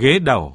ghế đầu.